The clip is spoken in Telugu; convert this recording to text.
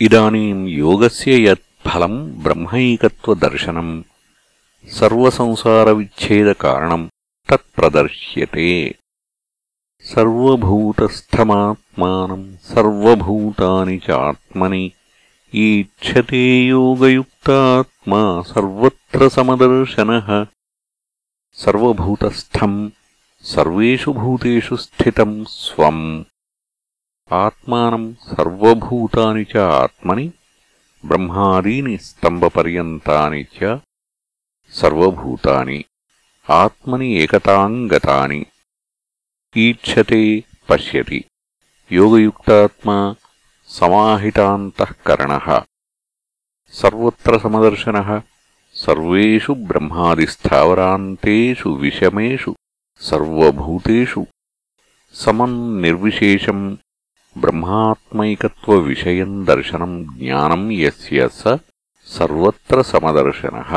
इदानीम् योगस्य यत् फलम् ब्रह्मैकत्वदर्शनम् सर्वसंसारविच्छेदकारणम् तत्प्रदर्श्यते सर्वभूतस्थमात्मानम् सर्वभूतानि चात्मनि ईक्षते योगयुक्तात्मा सर्वत्र समदर्शनः। सर्वभूतस्थम् सर्वेषु भूतेषु स्थितम् स्वम्। ఆత్మానం సర్వభూతాని చ ఆత్మని బ్రహ్మాదీని స్తంభపర్యంతాని చ సర్వభూతాని ఆత్మని ఏకతాంగతాని. ఈక్షతే పశ్యతి. యోగయుక్తాత్మా సమాహితాంతఃకరణ. సర్వత్ర సమదర్శన. సర్వేషు బ్రహ్మాదిస్థావరాంతేషు విషమేషు సర్వభూతేషు. సమం నిర్విశేషం బ్రహ్మాత్మైకత్వవిషయం దర్శనం జ్ఞానం యస్య స సర్వత్ర సమదర్శనः